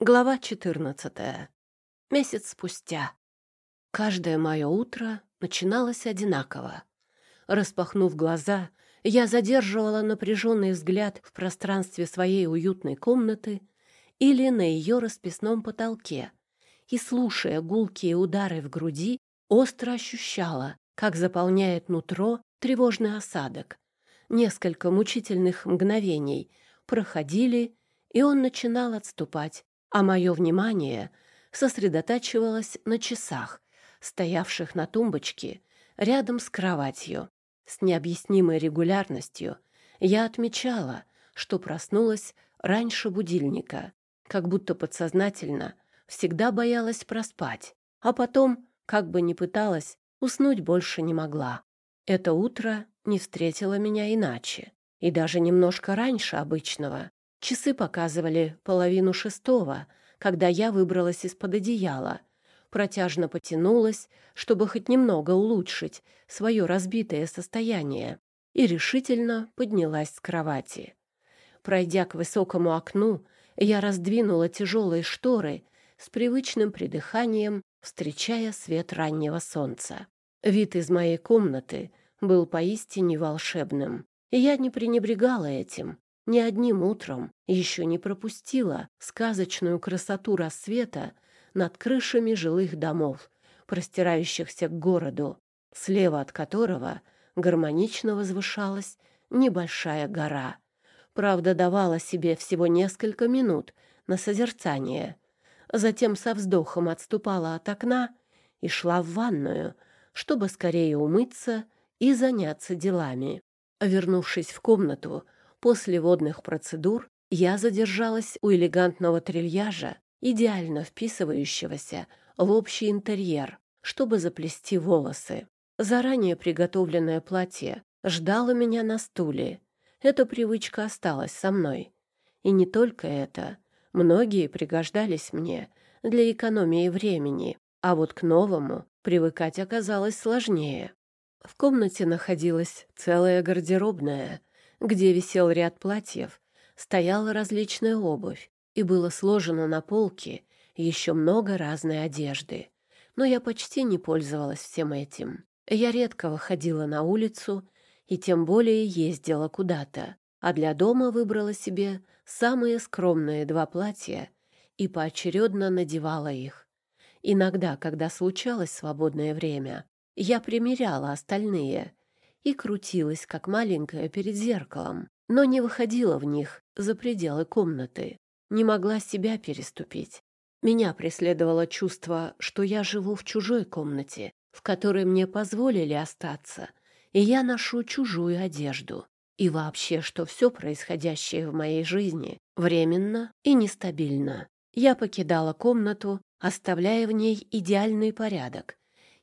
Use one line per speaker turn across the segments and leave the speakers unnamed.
Глава 14. Месяц спустя. Каждое мое утро начиналось одинаково. Распахнув глаза, я задерживала напряженный взгляд в пространстве своей уютной комнаты или на ее расписном потолке и, слушая гулкие удары в груди, остро ощущала, как заполняет нутро тревожный осадок. Несколько мучительных мгновений проходили, и он начинал отступать а мое внимание сосредотачивалось на часах, стоявших на тумбочке рядом с кроватью. С необъяснимой регулярностью я отмечала, что проснулась раньше будильника, как будто подсознательно всегда боялась проспать, а потом, как бы ни пыталась, уснуть больше не могла. Это утро не встретило меня иначе, и даже немножко раньше обычного. Часы показывали половину шестого, когда я выбралась из-под одеяла. Протяжно потянулась, чтобы хоть немного улучшить свое разбитое состояние, и решительно поднялась с кровати. Пройдя к высокому окну, я раздвинула тяжелые шторы с привычным придыханием, встречая свет раннего солнца. Вид из моей комнаты был поистине волшебным, и я не пренебрегала этим, ни одним утром еще не пропустила сказочную красоту рассвета над крышами жилых домов, простирающихся к городу, слева от которого гармонично возвышалась небольшая гора. Правда, давала себе всего несколько минут на созерцание. Затем со вздохом отступала от окна и шла в ванную, чтобы скорее умыться и заняться делами. Вернувшись в комнату, После водных процедур я задержалась у элегантного трильяжа, идеально вписывающегося в общий интерьер, чтобы заплести волосы. Заранее приготовленное платье ждало меня на стуле. Эта привычка осталась со мной. И не только это. Многие пригождались мне для экономии времени, а вот к новому привыкать оказалось сложнее. В комнате находилась целая гардеробная, где висел ряд платьев, стояла различная обувь, и было сложено на полке еще много разной одежды. Но я почти не пользовалась всем этим. Я редко выходила на улицу и тем более ездила куда-то, а для дома выбрала себе самые скромные два платья и поочередно надевала их. Иногда, когда случалось свободное время, я примеряла остальные и крутилась, как маленькая, перед зеркалом, но не выходила в них за пределы комнаты, не могла себя переступить. Меня преследовало чувство, что я живу в чужой комнате, в которой мне позволили остаться, и я ношу чужую одежду. И вообще, что все происходящее в моей жизни временно и нестабильно. Я покидала комнату, оставляя в ней идеальный порядок,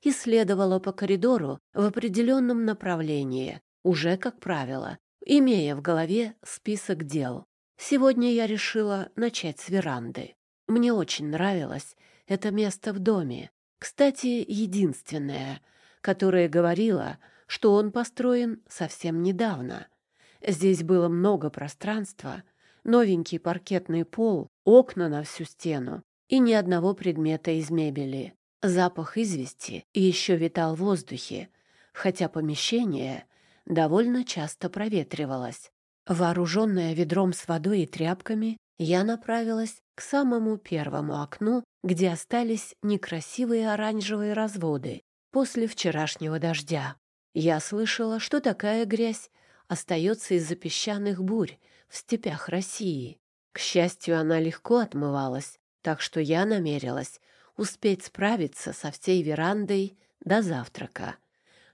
и следовала по коридору в определенном направлении, уже, как правило, имея в голове список дел. Сегодня я решила начать с веранды. Мне очень нравилось это место в доме. Кстати, единственное, которое говорило, что он построен совсем недавно. Здесь было много пространства, новенький паркетный пол, окна на всю стену и ни одного предмета из мебели. Запах извести еще витал в воздухе, хотя помещение довольно часто проветривалось. Вооруженная ведром с водой и тряпками, я направилась к самому первому окну, где остались некрасивые оранжевые разводы после вчерашнего дождя. Я слышала, что такая грязь остается из-за песчаных бурь в степях России. К счастью, она легко отмывалась, так что я намерилась успеть справиться со всей верандой до завтрака.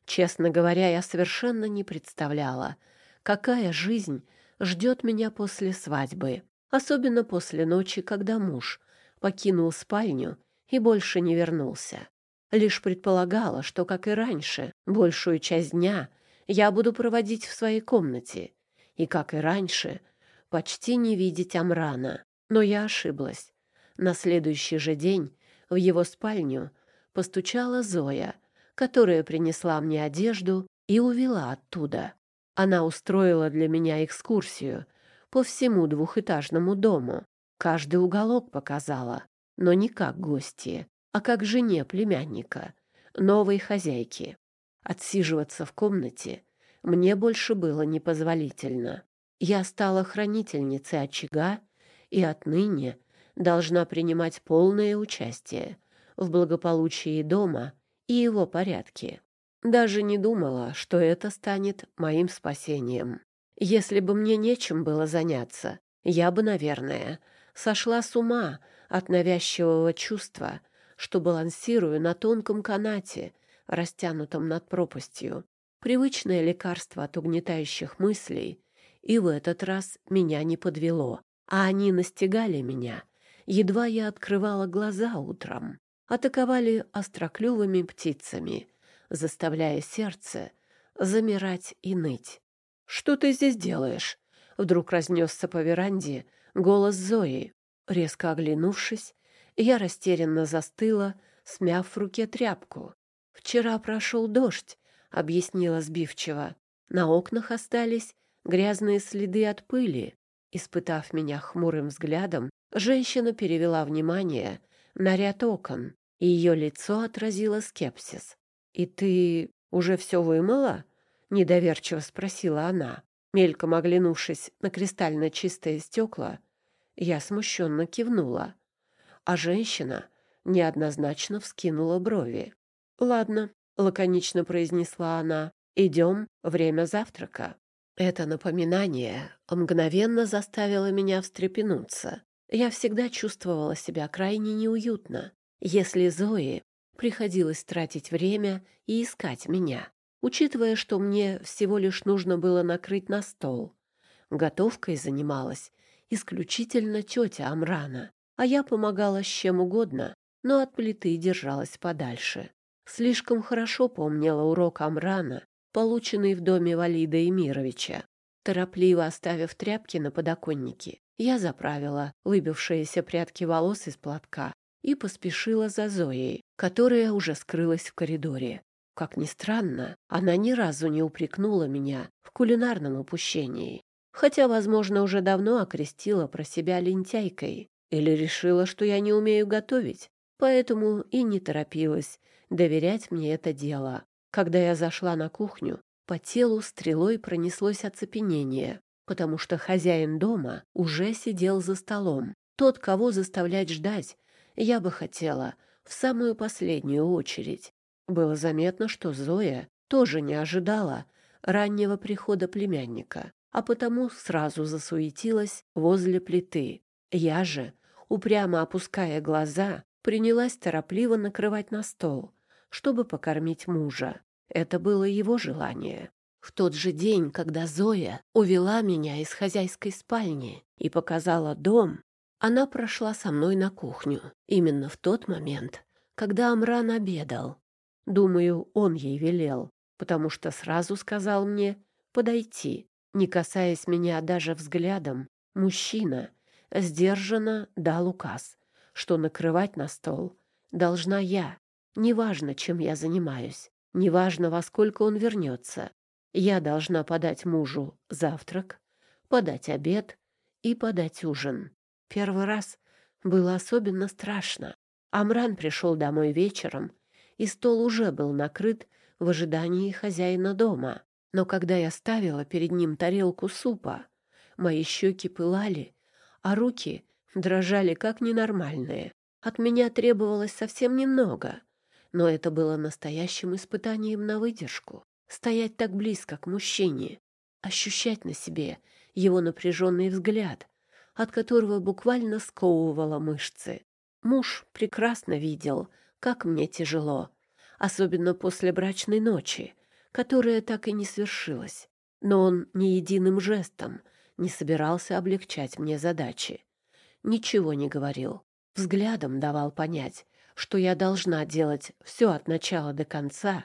Честно говоря, я совершенно не представляла, какая жизнь ждет меня после свадьбы, особенно после ночи, когда муж покинул спальню и больше не вернулся. Лишь предполагала, что, как и раньше, большую часть дня я буду проводить в своей комнате, и, как и раньше, почти не видеть Амрана. Но я ошиблась. На следующий же день в его спальню постучала Зоя, которая принесла мне одежду и увела оттуда. Она устроила для меня экскурсию по всему двухэтажному дому. Каждый уголок показала, но не как гости, а как жене племянника, новой хозяйки. Отсиживаться в комнате мне больше было непозволительно. Я стала хранительницей очага и отныне должна принимать полное участие в благополучии дома и его порядке. Даже не думала, что это станет моим спасением. Если бы мне нечем было заняться, я бы, наверное, сошла с ума от навязчивого чувства, что балансирую на тонком канате, растянутом над пропастью. Привычное лекарство от угнетающих мыслей, и в этот раз меня не подвело, а они настигали меня, едва я открывала глаза утром, атаковали остроклювыми птицами, заставляя сердце замирать и ныть. «Что ты здесь делаешь?» Вдруг разнесся по веранде голос Зои. Резко оглянувшись, я растерянно застыла, смяв в руке тряпку. «Вчера прошел дождь», — объяснила сбивчиво. «На окнах остались грязные следы от пыли». Испытав меня хмурым взглядом, женщина перевела внимание на ряд окон, и ее лицо отразило скепсис. «И ты уже все вымыла?» — недоверчиво спросила она. Мельком оглянувшись на кристально чистые стекла, я смущенно кивнула, а женщина неоднозначно вскинула брови. «Ладно», — лаконично произнесла она, — «идем, время завтрака». Это напоминание мгновенно заставило меня встрепенуться. Я всегда чувствовала себя крайне неуютно, если Зои приходилось тратить время и искать меня, учитывая, что мне всего лишь нужно было накрыть на стол. Готовкой занималась исключительно тетя Амрана, а я помогала с чем угодно, но от плиты держалась подальше. Слишком хорошо помнила урок Амрана, полученный в доме Валида Эмировича. Торопливо оставив тряпки на подоконнике, я заправила выбившиеся прядки волос из платка и поспешила за Зоей, которая уже скрылась в коридоре. Как ни странно, она ни разу не упрекнула меня в кулинарном упущении, хотя, возможно, уже давно окрестила про себя лентяйкой или решила, что я не умею готовить, поэтому и не торопилась доверять мне это дело. Когда я зашла на кухню, по телу стрелой пронеслось оцепенение, потому что хозяин дома уже сидел за столом. Тот, кого заставлять ждать, я бы хотела в самую последнюю очередь. Было заметно, что Зоя тоже не ожидала раннего прихода племянника, а потому сразу засуетилась возле плиты. Я же, упрямо опуская глаза, принялась торопливо накрывать на стол, чтобы покормить мужа. Это было его желание. В тот же день, когда Зоя увела меня из хозяйской спальни и показала дом, она прошла со мной на кухню, именно в тот момент, когда Амран обедал. Думаю, он ей велел, потому что сразу сказал мне подойти. Не касаясь меня даже взглядом, мужчина сдержанно дал указ, что накрывать на стол должна я. Неважно, чем я занимаюсь, неважно, во сколько он вернется. Я должна подать мужу завтрак, подать обед и подать ужин. Первый раз было особенно страшно. Амран пришел домой вечером, и стол уже был накрыт в ожидании хозяина дома. Но когда я ставила перед ним тарелку супа, мои щеки пылали, а руки дрожали как ненормальные. От меня требовалось совсем немного, но это было настоящим испытанием на выдержку. Стоять так близко к мужчине, ощущать на себе его напряженный взгляд, от которого буквально сковывало мышцы. Муж прекрасно видел, как мне тяжело, особенно после брачной ночи, которая так и не свершилась. Но он ни единым жестом не собирался облегчать мне задачи. Ничего не говорил. Взглядом давал понять, что я должна делать все от начала до конца,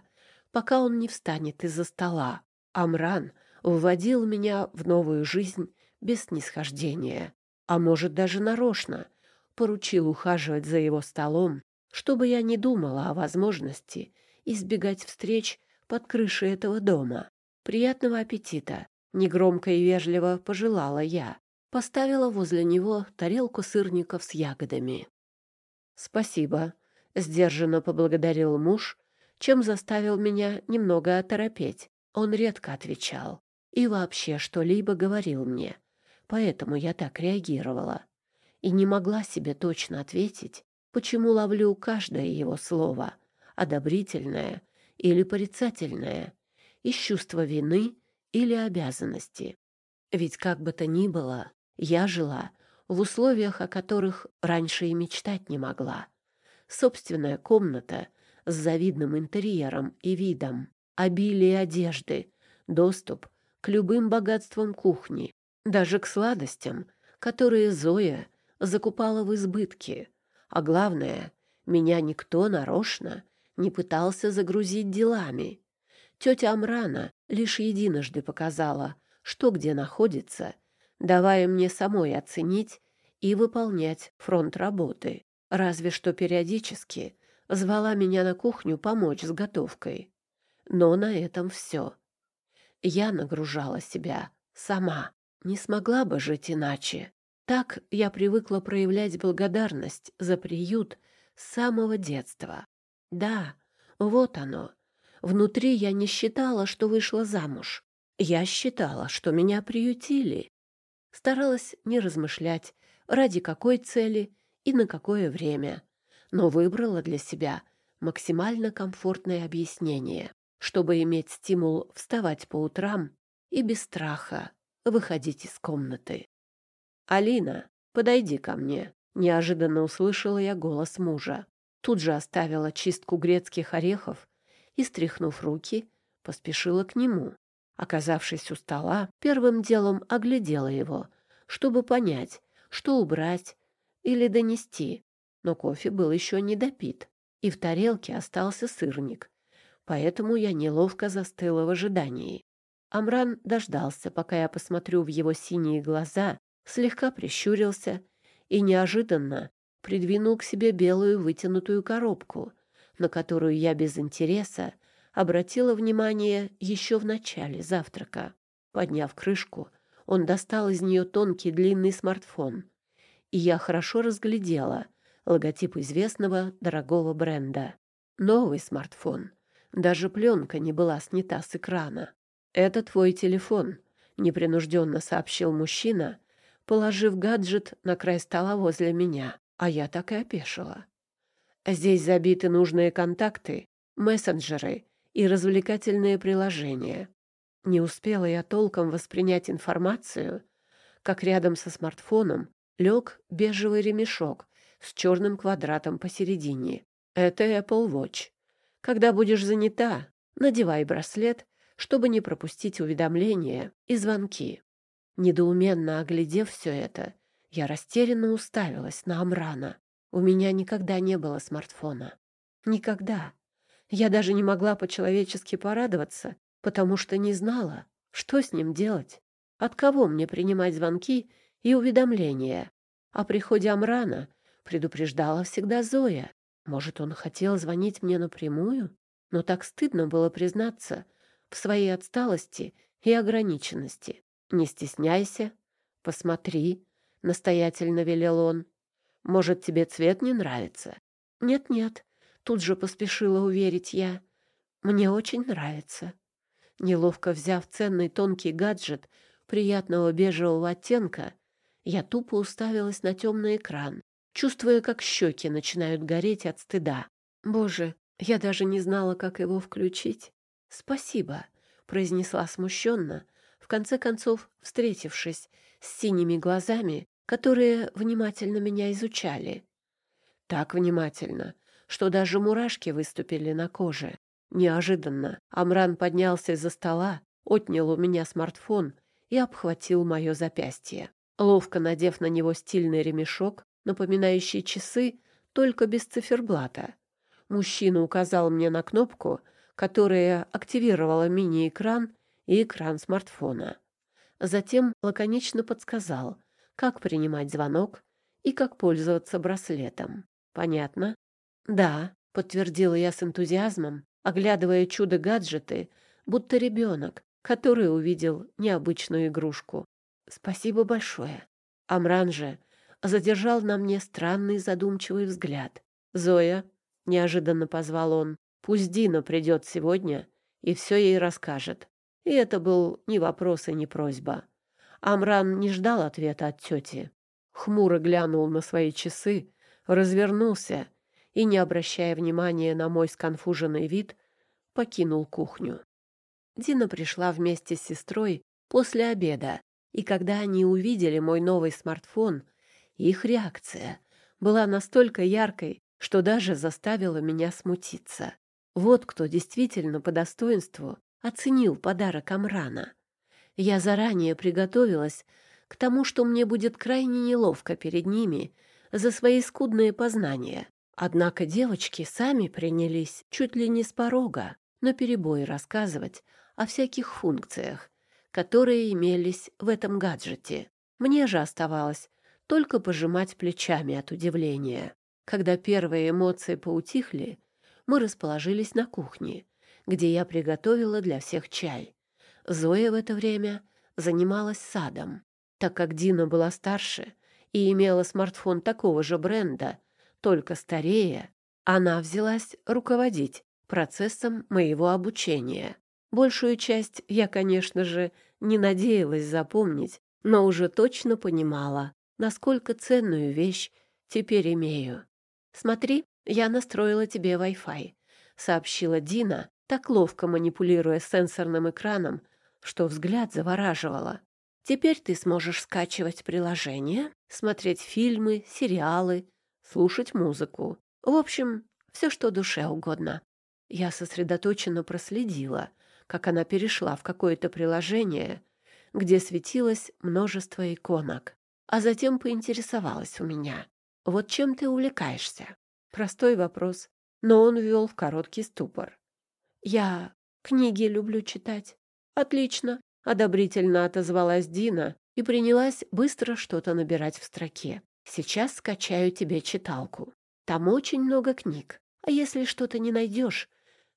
пока он не встанет из-за стола. Амран вводил меня в новую жизнь без снисхождения а может даже нарочно, поручил ухаживать за его столом, чтобы я не думала о возможности избегать встреч под крышей этого дома. Приятного аппетита, негромко и вежливо пожелала я. поставила возле него тарелку сырников с ягодами. «Спасибо», — сдержанно поблагодарил муж, чем заставил меня немного оторопеть. Он редко отвечал и вообще что-либо говорил мне, поэтому я так реагировала и не могла себе точно ответить, почему ловлю каждое его слово, одобрительное или порицательное, из чувства вины или обязанности. Ведь как бы то ни было, я жила в условиях, о которых раньше и мечтать не могла. Собственная комната с завидным интерьером и видом, обилие одежды, доступ к любым богатствам кухни, даже к сладостям, которые Зоя закупала в избытке. А главное, меня никто нарочно не пытался загрузить делами. Тетя Амрана лишь единожды показала, что где находится, давая мне самой оценить и выполнять фронт работы. Разве что периодически звала меня на кухню помочь с готовкой. Но на этом все. Я нагружала себя сама. Не смогла бы жить иначе. Так я привыкла проявлять благодарность за приют с самого детства. Да, вот оно. Внутри я не считала, что вышла замуж. Я считала, что меня приютили. Старалась не размышлять, ради какой цели и на какое время, но выбрала для себя максимально комфортное объяснение, чтобы иметь стимул вставать по утрам и без страха выходить из комнаты. «Алина, подойди ко мне», — неожиданно услышала я голос мужа. Тут же оставила чистку грецких орехов и, стряхнув руки, поспешила к нему. Оказавшись у стола, первым делом оглядела его, чтобы понять, что убрать или донести. Но кофе был еще не допит, и в тарелке остался сырник, поэтому я неловко застыла в ожидании. Амран дождался, пока я посмотрю в его синие глаза, слегка прищурился и неожиданно придвинул к себе белую вытянутую коробку, на которую я без интереса обратила внимание еще в начале завтрака. Подняв крышку, он достал из нее тонкий длинный смартфон, и я хорошо разглядела логотип известного дорогого бренда. Новый смартфон. Даже пленка не была снята с экрана. «Это твой телефон», — непринужденно сообщил мужчина, положив гаджет на край стола возле меня, а я так и опешила. Здесь забиты нужные контакты, мессенджеры и развлекательные приложения. Не успела я толком воспринять информацию, как рядом со смартфоном лег бежевый ремешок с черным квадратом посередине. Это Apple Watch. Когда будешь занята, надевай браслет, чтобы не пропустить уведомления и звонки. Недоуменно оглядев все это, я растерянно уставилась на Амрана. У меня никогда не было смартфона. Никогда. Я даже не могла по-человечески порадоваться, потому что не знала, что с ним делать, от кого мне принимать звонки и уведомления. О приходе Амрана предупреждала всегда Зоя. Может, он хотел звонить мне напрямую? Но так стыдно было признаться в своей отсталости и ограниченности. «Не стесняйся, посмотри», — настоятельно велел он. «Может, тебе цвет не нравится?» «Нет-нет», — тут же поспешила уверить я. «Мне очень нравится». Неловко взяв ценный тонкий гаджет приятного бежевого оттенка, я тупо уставилась на темный экран, чувствуя, как щеки начинают гореть от стыда. Боже, я даже не знала, как его включить. «Спасибо», — произнесла смущенно, в конце концов, встретившись с синими глазами, которые внимательно меня изучали. Так внимательно, что даже мурашки выступили на коже. Неожиданно Амран поднялся из-за стола, отнял у меня смартфон и обхватил мое запястье. Ловко надев на него стильный ремешок, напоминающий часы, только без циферблата, мужчина указал мне на кнопку, которая активировала мини-экран и экран смартфона. Затем лаконично подсказал, как принимать звонок и как пользоваться браслетом. Понятно? Да, подтвердила я с энтузиазмом, оглядывая чудо-гаджеты, будто ребенок, который увидел необычную игрушку. Спасибо большое. Амран же задержал на мне странный задумчивый взгляд. «Зоя», — неожиданно позвал он, — «пусть Дина придет сегодня и все ей расскажет». И это был ни вопрос и ни просьба. Амран не ждал ответа от тети. Хмуро глянул на свои часы, развернулся и, не обращая внимания на мой сконфуженный вид, покинул кухню. Дина пришла вместе с сестрой после обеда, и когда они увидели мой новый смартфон, их реакция была настолько яркой, что даже заставила меня смутиться. Вот кто действительно по достоинству оценил подарок Амрана. Я заранее приготовилась к тому, что мне будет крайне неловко перед ними за свои скудные познания. Однако девочки сами принялись чуть ли не с порога на перебой рассказывать о всяких функциях, которые имелись в этом гаджете. Мне же оставалось только пожимать плечами от удивления. Когда первые эмоции поутихли, мы расположились на кухне, где я приготовила для всех чай. Зоя в это время занималась садом. Так как Дина была старше и имела смартфон такого же бренда, только старее, она взялась руководить процессом моего обучения. Большую часть я, конечно же, не надеялась запомнить, но уже точно понимала, насколько ценную вещь теперь имею. «Смотри, я настроила тебе Wi-Fi», — сообщила Дина, так ловко манипулируя сенсорным экраном, что взгляд завораживало. «Теперь ты сможешь скачивать приложения, смотреть фильмы, сериалы, слушать музыку. В общем, все, что душе угодно». Я сосредоточенно проследила, как она перешла в какое-то приложение, где светилось множество иконок, а затем поинтересовалась у меня. «Вот чем ты увлекаешься?» Простой вопрос, но он ввел в короткий ступор. «Я книги люблю читать». «Отлично», — одобрительно отозвалась Дина и принялась быстро что-то набирать в строке. «Сейчас скачаю тебе читалку. Там очень много книг, а если что-то не найдешь,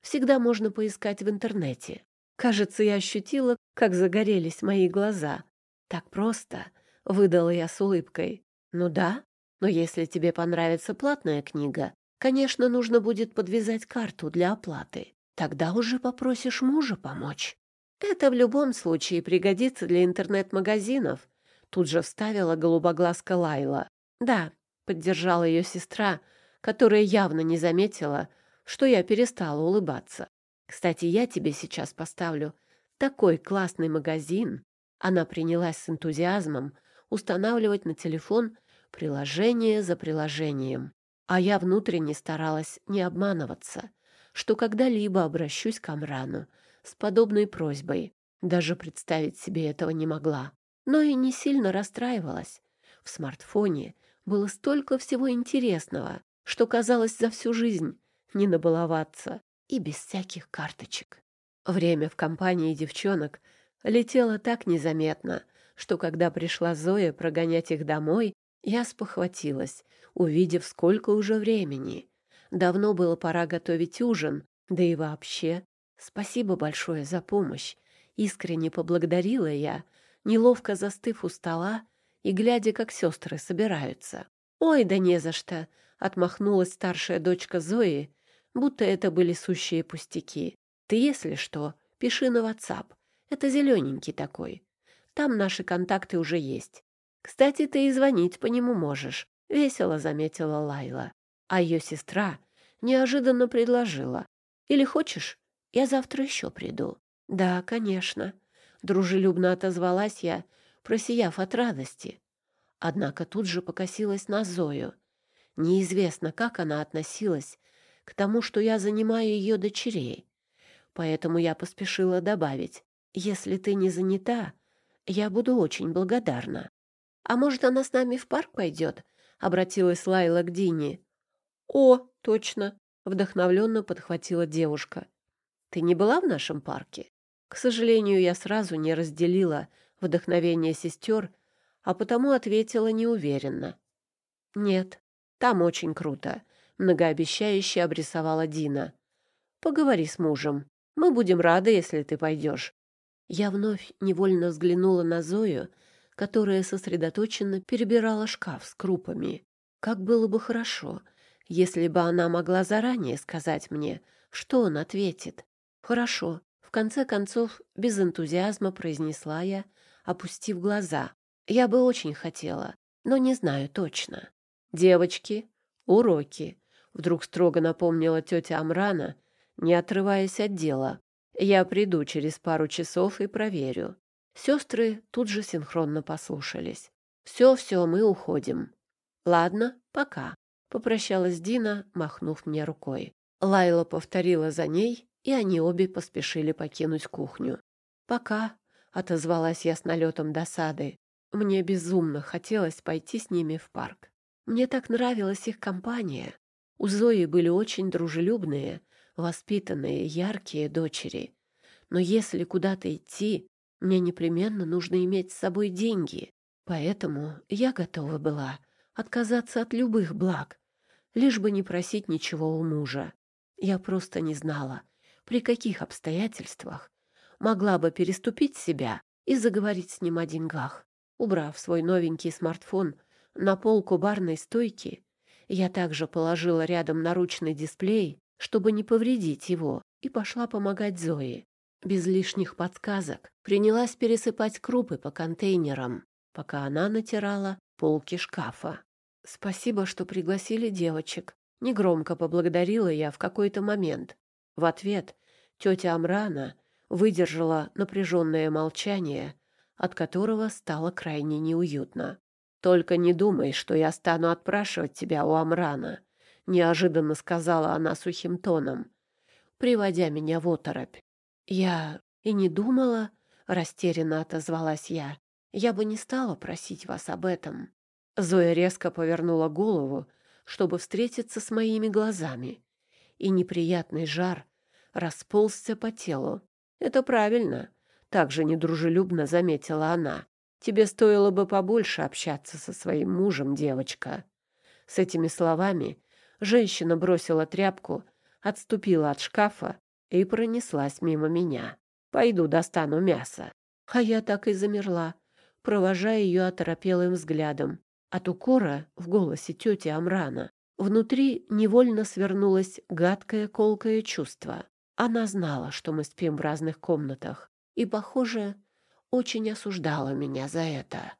всегда можно поискать в интернете. Кажется, я ощутила, как загорелись мои глаза. Так просто, — выдала я с улыбкой. Ну да, но если тебе понравится платная книга, конечно, нужно будет подвязать карту для оплаты. Тогда уже попросишь мужа помочь. Это в любом случае пригодится для интернет-магазинов. Тут же вставила голубоглазка Лайла. Да, поддержала ее сестра, которая явно не заметила, что я перестала улыбаться. Кстати, я тебе сейчас поставлю такой классный магазин. Она принялась с энтузиазмом устанавливать на телефон приложение за приложением. А я внутренне старалась не обманываться что когда-либо обращусь к Амрану с подобной просьбой. Даже представить себе этого не могла. Но и не сильно расстраивалась. В смартфоне было столько всего интересного, что казалось за всю жизнь не набаловаться и без всяких карточек. Время в компании девчонок летело так незаметно, что когда пришла Зоя прогонять их домой, я спохватилась, увидев, сколько уже времени. Давно было пора готовить ужин, да и вообще. Спасибо большое за помощь. Искренне поблагодарила я, неловко застыв у стола и глядя, как сестры собираются. «Ой, да не за что!» — отмахнулась старшая дочка Зои, будто это были сущие пустяки. «Ты, если что, пиши на WhatsApp. Это зелененький такой. Там наши контакты уже есть. Кстати, ты и звонить по нему можешь», — весело заметила Лайла. А ее сестра неожиданно предложила. «Или хочешь, я завтра еще приду?» «Да, конечно», — дружелюбно отозвалась я, просияв от радости. Однако тут же покосилась на Зою. Неизвестно, как она относилась к тому, что я занимаю ее дочерей. Поэтому я поспешила добавить, «Если ты не занята, я буду очень благодарна». «А может, она с нами в парк пойдет?» — обратилась Лайла к Дине. «О, точно!» — вдохновленно подхватила девушка. «Ты не была в нашем парке?» К сожалению, я сразу не разделила вдохновение сестер, а потому ответила неуверенно. «Нет, там очень круто», — многообещающе обрисовала Дина. «Поговори с мужем. Мы будем рады, если ты пойдешь». Я вновь невольно взглянула на Зою, которая сосредоточенно перебирала шкаф с крупами. Как было бы хорошо, если бы она могла заранее сказать мне, что он ответит. «Хорошо», — в конце концов без энтузиазма произнесла я, опустив глаза. «Я бы очень хотела, но не знаю точно». «Девочки, уроки», — вдруг строго напомнила тетя Амрана, не отрываясь от дела. «Я приду через пару часов и проверю». Сестры тут же синхронно послушались. «Все-все, мы уходим». «Ладно, пока», — попрощалась Дина, махнув мне рукой. Лайла повторила за ней, и они обе поспешили покинуть кухню. «Пока», — отозвалась я с налетом досады. Мне безумно хотелось пойти с ними в парк. Мне так нравилась их компания. У Зои были очень дружелюбные, воспитанные, яркие дочери. Но если куда-то идти, мне непременно нужно иметь с собой деньги, поэтому я готова была отказаться от любых благ, лишь бы не просить ничего у мужа. Я просто не знала, при каких обстоятельствах могла бы переступить себя и заговорить с ним о деньгах. Убрав свой новенький смартфон на полку барной стойки, я также положила рядом наручный дисплей, чтобы не повредить его, и пошла помогать Зое. Без лишних подсказок принялась пересыпать крупы по контейнерам, пока она натирала полки шкафа. «Спасибо, что пригласили девочек», — негромко поблагодарила я в какой-то момент. В ответ тетя Амрана выдержала напряженное молчание, от которого стало крайне неуютно. «Только не думай, что я стану отпрашивать тебя у Амрана», — неожиданно сказала она сухим тоном, приводя меня в оторопь. «Я и не думала», — растерянно отозвалась я. «Я бы не стала просить вас об этом». Зоя резко повернула голову, чтобы встретиться с моими глазами, и неприятный жар расползся по телу. «Это правильно», — также недружелюбно заметила она. «Тебе стоило бы побольше общаться со своим мужем, девочка». С этими словами женщина бросила тряпку, отступила от шкафа и пронеслась мимо меня. Пойду достану мясо. А я так и замерла, провожая ее оторопелым взглядом. От укора в голосе тети Амрана внутри невольно свернулось гадкое колкое чувство. Она знала, что мы спим в разных комнатах, и, похоже, очень осуждала меня за это.